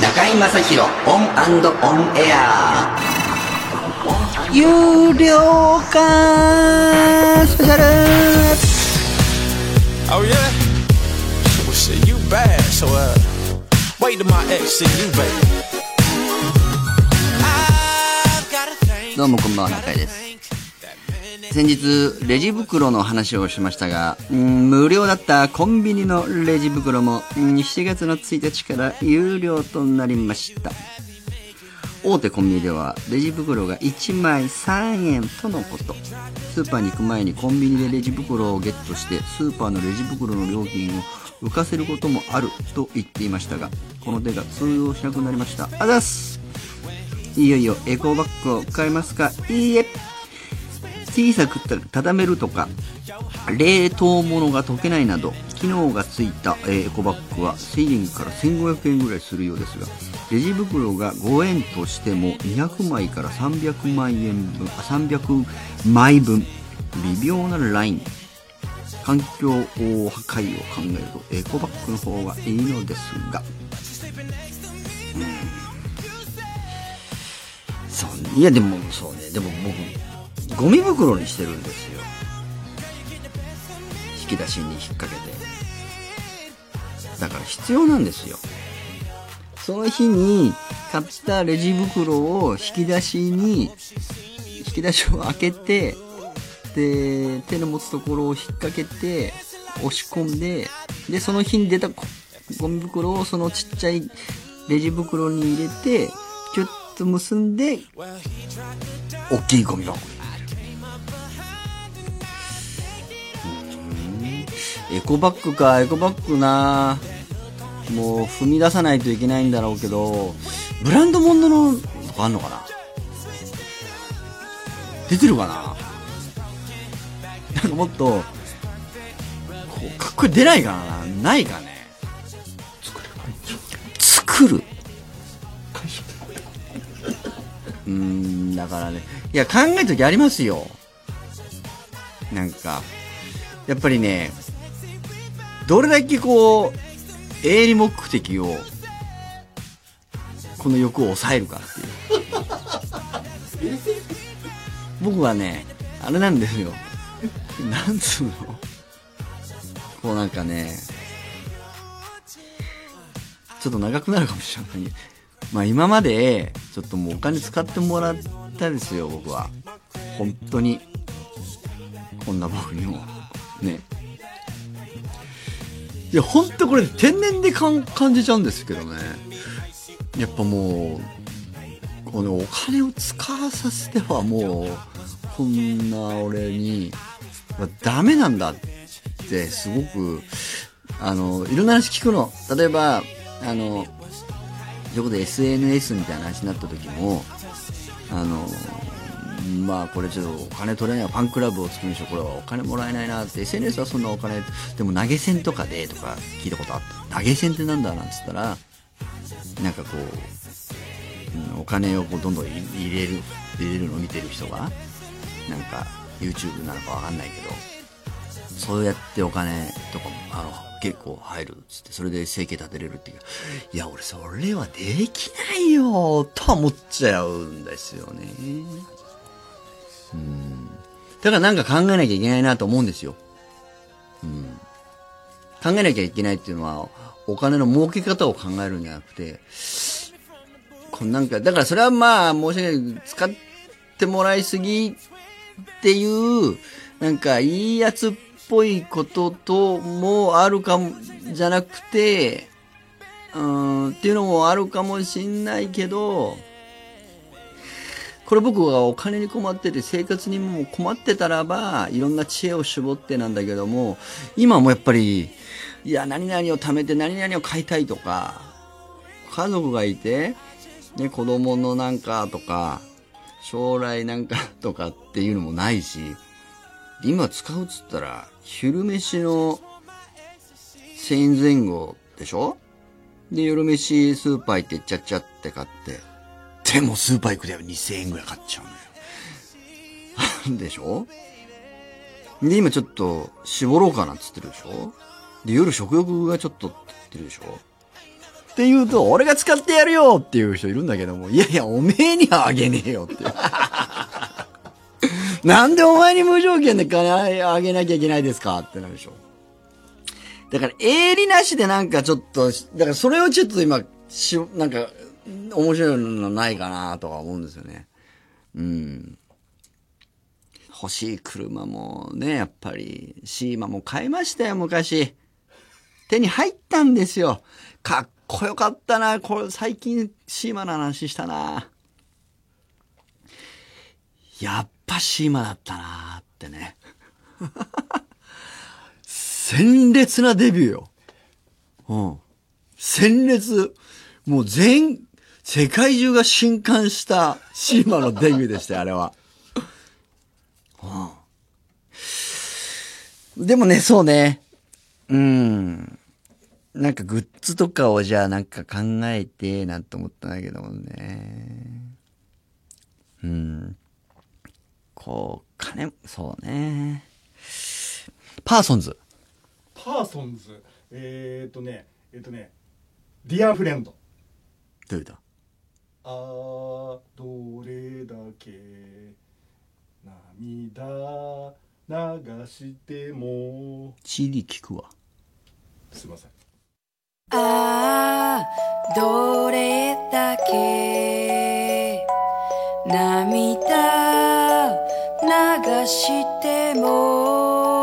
中居正広 On & On Air 有料化スペシャル Oh yeah? Well shit, you bad, so uh wait till my ex see you baby. どうもこんばんは中居です先日レジ袋の話をしましたが、うん無料だったコンビニのレジ袋もうん7月の1日から有料となりました。大手コンビニではレジ袋が1枚3円とのこと。スーパーに行く前にコンビニでレジ袋をゲットしてスーパーのレジ袋の料金を浮かせることもあると言っていましたがこの手が通用しなくなりました。あざっす。いよいよエコーバッグを買いますか？いいえ。小さく畳めるとか冷凍物が溶けないなど機能がついたえーエコバッグは1000円から1500円ぐらいするようですがレジ袋が5円としても200枚から300万円分あ300枚分微妙なライン環境破壊を考えるとエコバッグの方がいいのですが。そういやでもそうね。でも僕ゴミ袋にしてるんですよ。引き出しに引っ掛けて。だから必要なんですよ。その日に買ったレジ袋を引き出しに引き出しを開けてで手の持つところを引っ掛けて押し込んででその日に出たゴミ袋をそのちっちゃいレジ袋に入れてキュッと結んで大きいゴミ箱に。エコバッグか、エコバッグな。もう踏み出さないといけないんだろうけど、ブランド物のとかあんのかな？出てるかな？なんかもっと、こう、かっこいい出ないかな？ないかね？作る。うーん、だからね。いや、考えるときありますよ。なんか、やっぱりね、どれだけこう、営利目的を、この欲を抑えるかっていう。僕はね、あれなんですよ。なんつうの？こうなんかね、ちょっと長くなるかもしれない。まあ今まで、ちょっともうお金使ってもらったですよ、僕は。本当に。こんな僕にも。ね。いや、ほんとこれ天然でかん感じちゃうんですけどね。やっぱもう、このお金を使わさせてはもう、こんな俺に、ダメなんだってすごく、あの、いろんな話聞くの。例えば、あの、そこで SNS みたいな話になった時も、あの、まあこれちょっとお金取れないファンクラブを作るんでしょこれはお金もらえないなって SNS はそんなお金でも投げ銭とかでとか聞いたことあった。投げ銭ってなんだなんつったらなんかこう、うんお金をこうどんどん入れる入れるのを見てる人がなんか YouTube なのかわかんないけどそうやってお金とかもあの結構入るっつってそれで生計立てれるっていういや俺それはできないよとは思っちゃうんですよね。うん。だからなんか考えなきゃいけないなと思うんですよ。うん。考えなきゃいけないっていうのはお金の儲け方を考えるんじゃなくてこうなんかだからそれはまあ申し訳ない使ってもらいすぎっていうなんかいいやつっぽいことともあるかもじゃなくてうんっていうのもあるかもしんないけどこれ僕がお金に困ってて生活にも困ってたらばいろんな知恵を絞ってなんだけども今もやっぱりいや何々を貯めて何々を買いたいとか家族がいて、ね、子供のなんかとか将来なんかとかっていうのもないし今使うっつったら昼飯の1000円前後でしょ？で夜飯スーパー行ってちゃっちゃって買って。でもスーパー行くで2000円ぐらい買っちゃうのよ。でしょ？で、今ちょっと絞ろうかなっつってるでしょ？で、夜食欲がちょっとって言ってるでしょ？って言うと、俺が使ってやるよっていう人いるんだけども、いやいや、おめえにはあげねえよって。なんでお前に無条件で金あげなきゃいけないですかってなるでしょ。だから、営利なしでなんかちょっと、だからそれをちょっと今、し、なんか、面白いのないかなとか思うんですよね。うん。欲しい車もね、やっぱり、シーマも買いましたよ、昔。手に入ったんですよ。かっこよかったな。これ、最近、シーマの話したな。やっぱシーマだったなってね。鮮烈なデビューよ。うん。鮮烈。もう全、世界中が震撼したシーマのデビューでしたよ、あれは。うん。でもね、そうね。うん。なんかグッズとかをじゃあなんか考えて、なんて思ったんだけどもね。うん。こう、金、そうね。パーソンズ。パーソンズえー、っとねえーっとねディアフレンドどういう歌？あーどれだけ涙流しても ?CD 聞くわ。すいませんああどれだけ涙流しても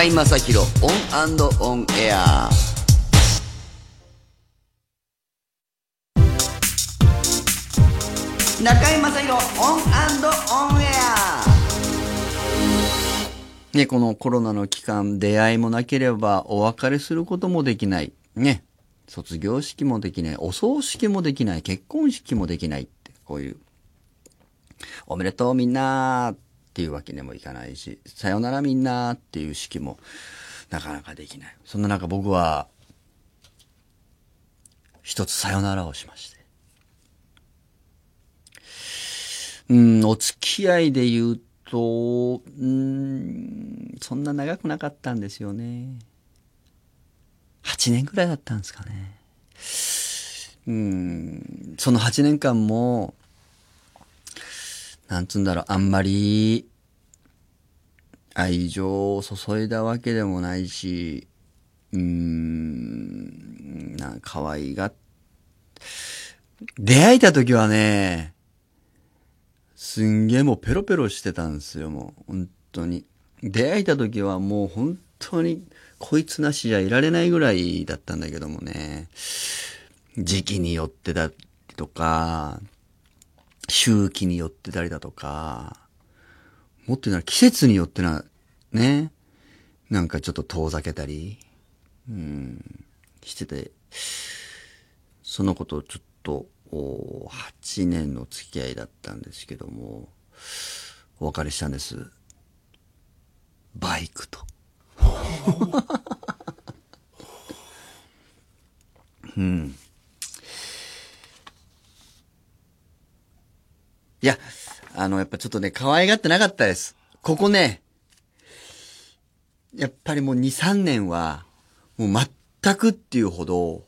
中居正広オンオンエア中居正広オンオンエアね、このコロナの期間、出会いもなければお別れすることもできない。ね。卒業式もできない。お葬式もできない。結婚式もできないって、こういう。おめでとうみんなっていうわけにもいかないし、さよならみんなっていう式もなかなかできない。そんな中僕は、一つさよならをしまして。うん、お付き合いで言うと、うん、そんな長くなかったんですよね。8年くらいだったんですかね。うん、その8年間も、なんつうんだろう、あんまり、愛情を注いだわけでもないし、うーん、な、可愛が、出会えた時はね、すんげえもうペロペロしてたんですよ、もう。本当に。出会えた時はもう本当に、こいつなしじゃいられないぐらいだったんだけどもね。時期によってだとか、周期によってたりだとか、もっと言うなら季節によってな、ね、なんかちょっと遠ざけたり、うん、してて、その子とちょっと、8年の付き合いだったんですけども、お別れしたんです。バイクと。うん。いや、あの、やっぱちょっとね、可愛がってなかったです。ここね、やっぱりもう2、3年は、もう全くっていうほど、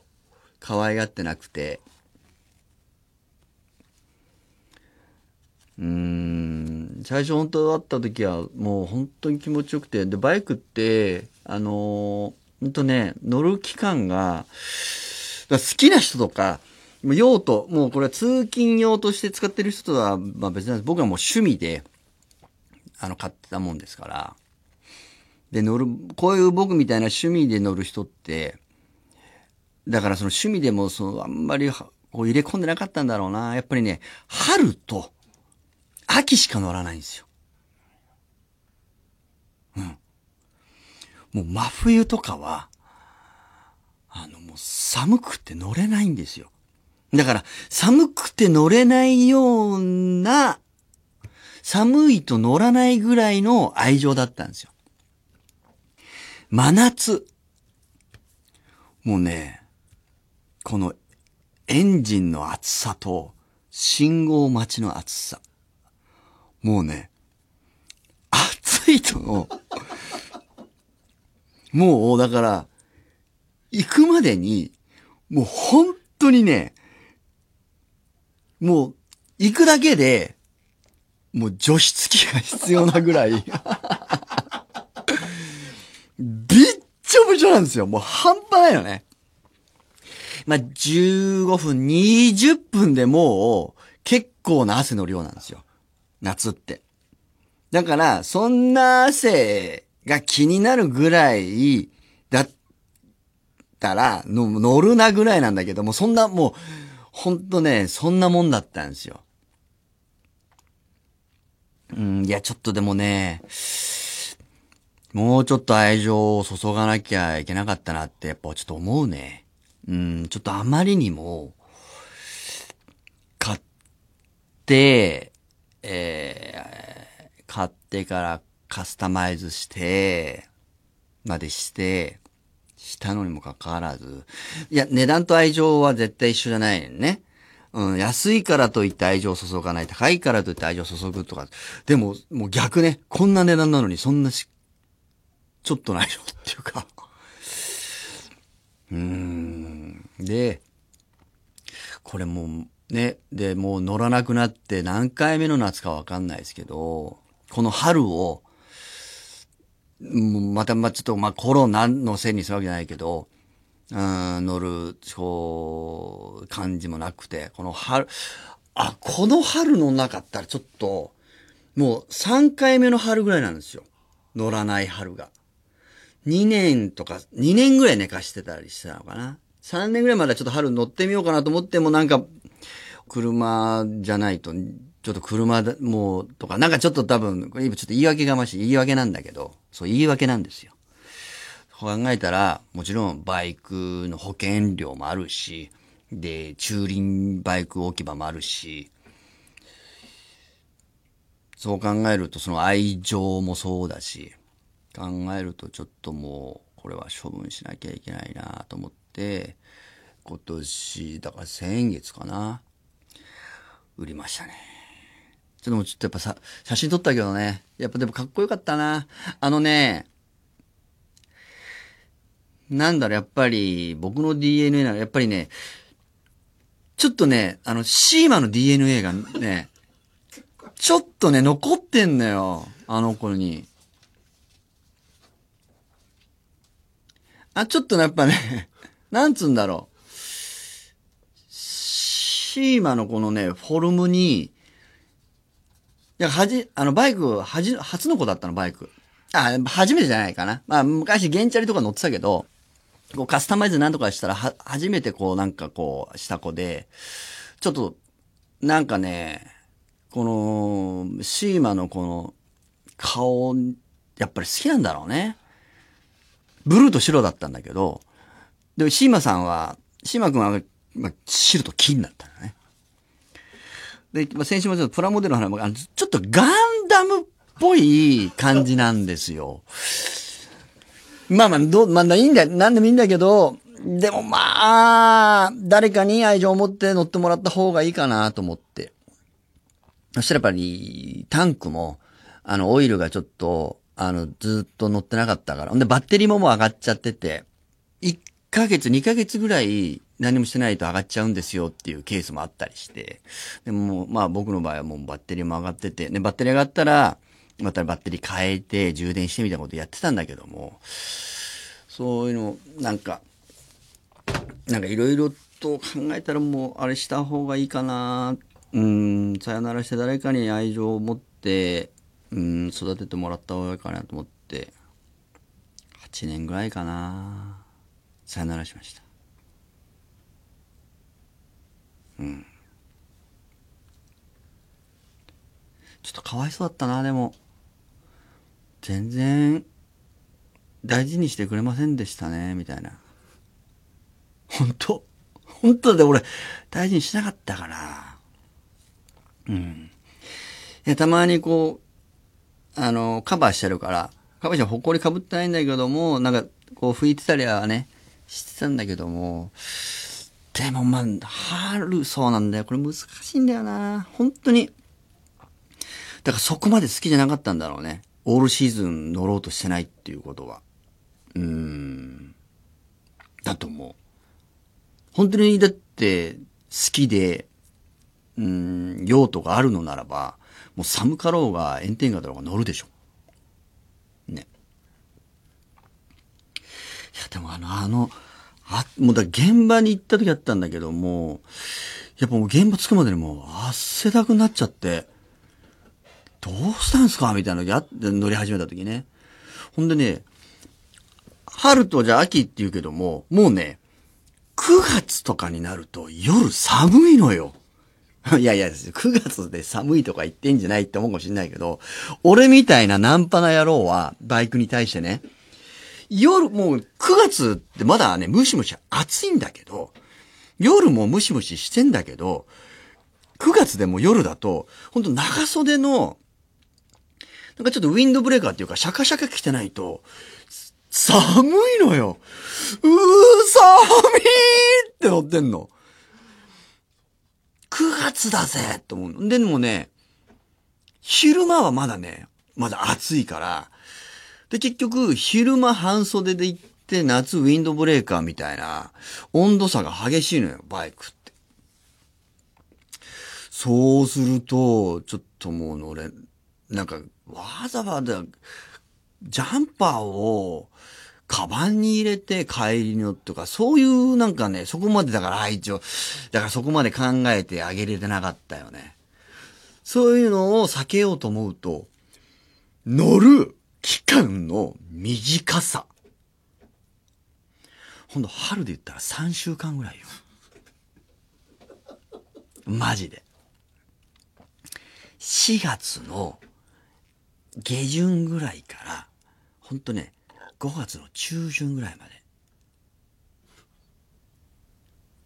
可愛がってなくて、うーん、最初本当会った時はもう本当に気持ちよくて、で、バイクって、あのー、ほんとね、乗る期間が、好きな人とか、用途、もうこれは通勤用として使ってる人とは、まあ別なんです。僕はもう趣味で、あの、買ってたもんですから。で、乗る、こういう僕みたいな趣味で乗る人って、だからその趣味でも、その、あんまり、こう入れ込んでなかったんだろうな。やっぱりね、春と、秋しか乗らないんですよ。うん。もう真冬とかは、あの、もう寒くて乗れないんですよ。だから、寒くて乗れないような、寒いと乗らないぐらいの愛情だったんですよ。真夏。もうね、このエンジンの熱さと信号待ちの熱さ。もうね、暑いとの、もうだから、行くまでに、もう本当にね、もう、行くだけで、もう除湿機が必要なぐらい、びっちょびちょなんですよ。もう半端ないよね。まあ、15分、20分でもう、結構な汗の量なんですよ。夏って。だから、そんな汗が気になるぐらいだったら、乗るなぐらいなんだけども、そんなもう、ほんとね、そんなもんだったんですよ。うん、いや、ちょっとでもね、もうちょっと愛情を注がなきゃいけなかったなって、やっぱちょっと思うね。うん、ちょっとあまりにも、買って、えー、買ってからカスタマイズして、までして、したのにもかかわらず、いや、値段と愛情は絶対一緒じゃないね。うん、安いからといって愛情を注がない、高いからといって愛情を注ぐとか。でも、もう逆ね、こんな値段なのにそんなし、ちょっとの愛情っていうか。うーん。で、これもう、ね、で、もう乗らなくなって何回目の夏かわかんないですけど、この春を、また、まあ、ちょっと、まあ、コロナのせいにするわけじゃないけど、うん、乗る、こう、感じもなくて、この春、あ、この春乗んなかったらちょっと、もう3回目の春ぐらいなんですよ。乗らない春が。2年とか、2年ぐらい寝かしてたりしてたのかな。3年ぐらいまではちょっと春乗ってみようかなと思ってもなんか、車じゃないと、ちょっと車だ、もう、とか、なんかちょっと多分、これ今ちょっと言い訳がましい、言い訳なんだけど、そう言い訳なんですよ。考えたら、もちろんバイクの保険料もあるし、で、駐輪バイク置き場もあるし、そう考えるとその愛情もそうだし、考えるとちょっともう、これは処分しなきゃいけないなと思って、今年、だから先月かな。売りましたね。ちょっともうちょっとやっぱさ、写真撮ったけどね。やっぱでもかっこよかったな。あのね、なんだろう、やっぱり、僕の DNA なのやっぱりね、ちょっとね、あの、シーマの DNA がね、ちょっとね、残ってんのよ。あの子に。あ、ちょっとね、やっぱね、なんつうんだろう。シーマのこのね、フォルムに、いや、はじ、あの、バイク、はじ、初の子だったの、バイク。あ、初めてじゃないかな。まあ、昔、ゲンチャリとか乗ってたけど、こう、カスタマイズなんとかしたら、は、初めてこう、なんかこう、した子で、ちょっと、なんかね、この、シーマのこの、顔、やっぱり好きなんだろうね。ブルーと白だったんだけど、でもシーマさんは、シーマ君は、まあ、白と金だったのね。で、まあ、先週もちょっとプラモデルの話も、あちょっとガンダムっぽい感じなんですよ。まあまあ、どう、まあいいんだよ。なんでもいいんだけど、でもまあ、誰かに愛情を持って乗ってもらった方がいいかなと思って。そしたらやっぱり、タンクも、あの、オイルがちょっと、あの、ずっと乗ってなかったから。んで、バッテリーももう上がっちゃってて、1ヶ月、2ヶ月ぐらい何もしてないと上がっちゃうんですよっていうケースもあったりして。でも、まあ僕の場合はもうバッテリーも上がってて、で、バッテリー上がったら、またバッテリー変えて充電してみたいなことやってたんだけども、そういうの、なんか、なんかいろいろと考えたらもうあれした方がいいかな。うん、さよならして誰かに愛情を持って、うん、育ててもらった方がいいかなと思って、8年ぐらいかな。さよならしました。ちょっとかわいそうだったな、でも。全然、大事にしてくれませんでしたね、みたいな。本当？本当で俺、大事にしなかったから。うん。いや、たまにこう、あの、カバーしてるから、カバーしてほこりかぶってないんだけども、なんか、こう拭いてたりはね、してたんだけども、でもまあ、春、そうなんだよ。これ難しいんだよな。本当に。だからそこまで好きじゃなかったんだろうね。オールシーズン乗ろうとしてないっていうことは。うーん。だと思う。本当にだって好きで、うん、用途があるのならば、もう寒かろうが炎天下だろうが乗るでしょ。ね。いや、でもあの、あの、あ、もうだ現場に行った時あったんだけども、やっぱもう現場着くまでにもう汗だくなっちゃって、どうしたんすかみたいなのやって乗り始めた時ね。ほんでね、春とじゃあ秋って言うけども、もうね、9月とかになると夜寒いのよ。いやいや、9月で寒いとか言ってんじゃないって思うかもしれないけど、俺みたいなナンパな野郎は、バイクに対してね、夜、もう9月ってまだね、ムシムシ暑いんだけど、夜もムシムシしてんだけど、9月でも夜だと、ほんと長袖の、なんかちょっとウィンドブレーカーっていうか、シャカシャカ着てないと、寒いのよ。うー、寒いって乗ってんの。9月だぜと思う。でもね、昼間はまだね、まだ暑いから、で、結局、昼間半袖で行って、夏ウィンドブレーカーみたいな、温度差が激しいのよ、バイクって。そうすると、ちょっともう俺、なんか、わざわざ、ジャンパーを、カバンに入れて帰りのとか、そういうなんかね、そこまでだから愛情、だからそこまで考えてあげれてなかったよね。そういうのを避けようと思うと、乗る期間の短さ。ほんと春で言ったら3週間ぐらいよ。マジで。4月の下旬ぐらいから、ほんとね、5月の中旬ぐらいまで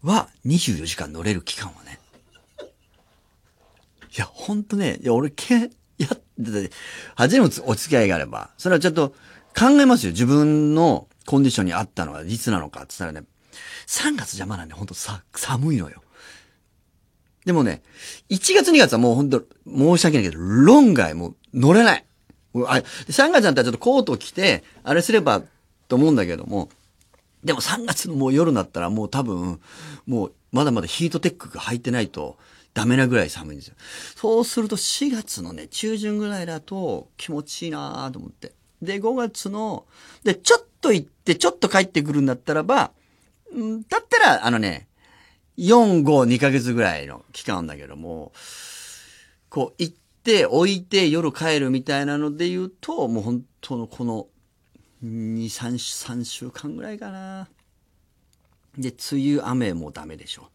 は24時間乗れる期間はね。いや、ほんとね、いや、俺、け、いや、だって、初めてお付き合いがあれば、それはちょっと考えますよ。自分のコンディションに合ったのは実なのかって言ったらね、3月邪魔なんで、ほんとさ、寒いのよ。でもね、1月2月はもうほんと、申し訳ないけど、論外、もう乗れない。あ3月だったらちょっとコート着て、あれすればと思うんだけども、でも3月のもう夜になったらもう多分、もうまだまだヒートテックが入ってないとダメなぐらい寒いんですよ。そうすると4月のね、中旬ぐらいだと気持ちいいなと思って。で、5月の、で、ちょっと行って、ちょっと帰ってくるんだったらば、んだったら、あのね、4、5、2ヶ月ぐらいの期間だけども、こう、行って、置いて、夜帰るみたいなので言うと、もう本当のこの、2、3、3週間ぐらいかな。で、梅雨雨もダメでしょ。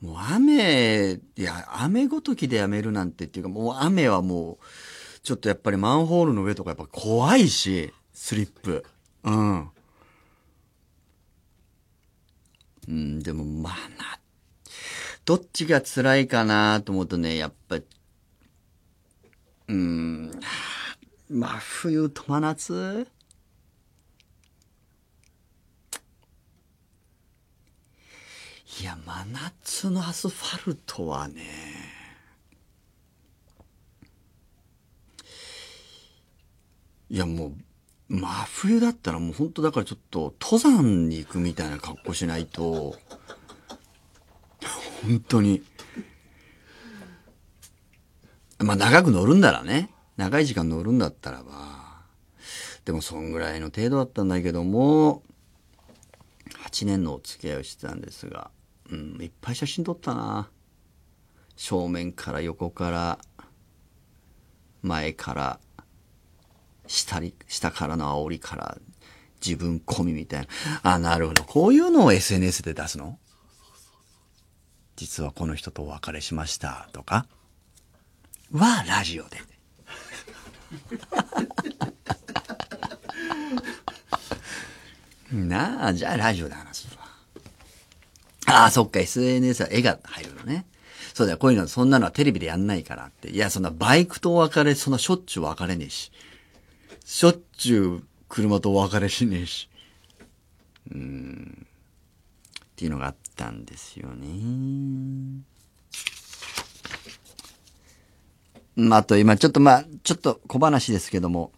もう雨、いや、雨ごときでやめるなんてっていうか、もう雨はもう、ちょっとやっぱりマンホールの上とかやっぱ怖いし、スリップ。うん。うん、でもまあな、どっちが辛いかなと思うとね、やっぱ、うん、はあ冬と真夏？いや、真夏のアスファルトはね、いやもう、真冬だったらもう本当だからちょっと登山に行くみたいな格好しないと、本当に。まあ長く乗るんだらね。長い時間乗るんだったらば。でもそんぐらいの程度だったんだけども、8年のお付き合いをしてたんですが、うん、いっぱい写真撮ったな。正面から横から、前から、下に、下からの煽りから、自分込みみたいな。あ、なるほど。こういうのを SNS で出すの？実はこの人とお別れしましたとかは、ラジオで。なあ、じゃあラジオで話。ああ、そっか、SNS は絵が入るのね。そうだよ、こういうの、そんなのはテレビでやんないからって。いや、そんなバイクとお別れ、そんなしょっちゅう別れねえし。しょっちゅう車とお別れしねえし。うん。っていうのがあったんですよね。まあ、あと今ちょっとまあ、ちょっと小話ですけども、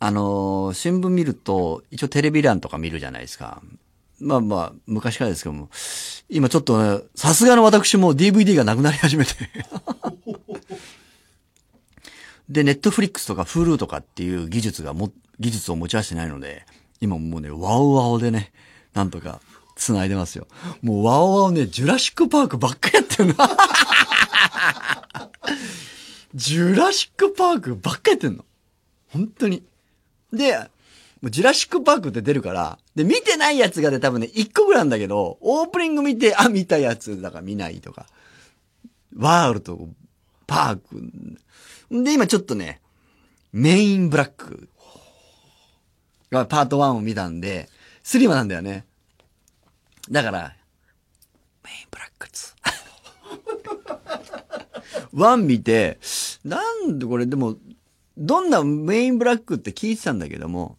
あのー新聞見ると、一応テレビ欄とか見るじゃないですか。まあまあ、昔からですけども、今ちょっとね、さすがの私も DVD がなくなり始めて。で、ネットフリックスとか Hulu とかっていう技術がも、技術を持ち合わせてないので、今もうね、ワオワオでね、なんとか繋いでますよ。もうワオワオね、ジュラシックパークばっかやってるな。ジュラシックパークばっかやってんの。本当に。で、もうジュラシックパークって出るから、で、見てないやつがね、多分ね、1個ぐらいなんだけど、オープニング見て、あ、見たやつだから見ないとか。ワールド、パーク。で、今ちょっとね、メインブラックがパート1を見たんで、スリマなんだよね。だから、メインブラック2。1見て、なんでこれでも、どんなメインブラックって聞いてたんだけども、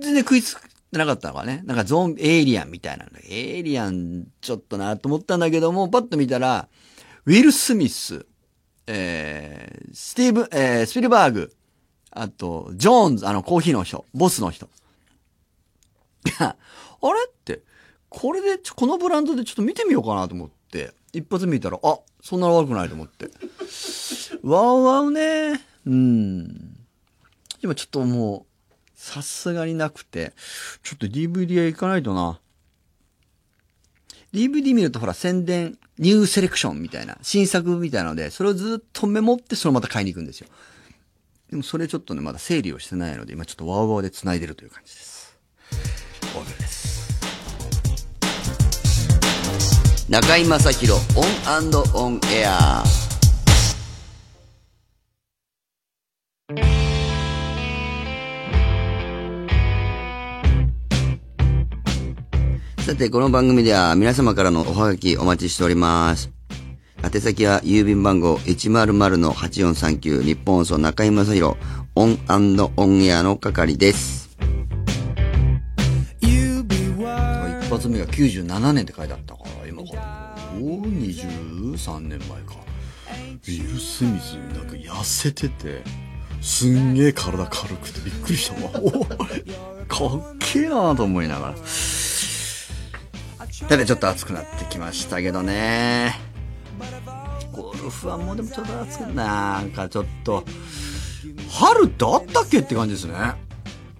全然食いつってなかったのかね。なんかゾン、エイリアンみたいなんだ。エイリアンちょっとなと思ったんだけども、パッと見たら、ウィル・スミス、えー、スティーブ、えー、スピルバーグ、あと、ジョーンズ、あの、コーヒーの人、ボスの人。あれって、これで、このブランドでちょっと見てみようかなと思って、一発見たら、あ、そんな悪くないと思って。ワウワウね。うん。今ちょっともう、さすがになくて、ちょっと DVD へ行かないとな。DVD 見るとほら宣伝、ニューセレクションみたいな、新作みたいなので、それをずっとメモってそれをまた買いに行くんですよ。でもそれちょっとね、まだ整理をしてないので、今ちょっと WOWOW で繋いでるという感じです。オールです。中居正広 ON & ON AIRさて、この番組では皆様からのおはがきお待ちしております。宛先は郵便番号100-8439ニッポン放送中居正広 ON & ON AIR の係です。You 発目が97年って書いてあったから、今から。お23年前か。ウィル・スミス、なんか痩せてて、すんげえ体軽くてびっくりしたわ。おかっけえなと思いながら。ただちょっと暑くなってきましたけどね。ゴルフはもうでもちょっと暑くなんかちょっと、春ってあったっけって感じですね。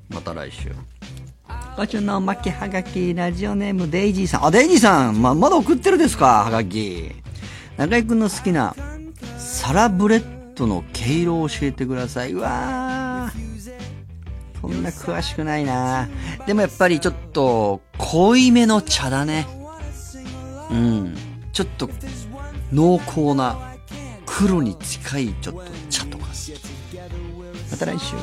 また来週。今週のおまけはがき、ラジオネームデイジーさん。あ、デイジーさん、ま、まだ送ってるですか？はがき。中居くんの好きな、サラブレッドの毛色を教えてください。うわー。そんな詳しくないなでもやっぱりちょっと、濃いめの茶だね。うん。ちょっと、濃厚な、黒に近い、ちょっと、茶とか。また来週。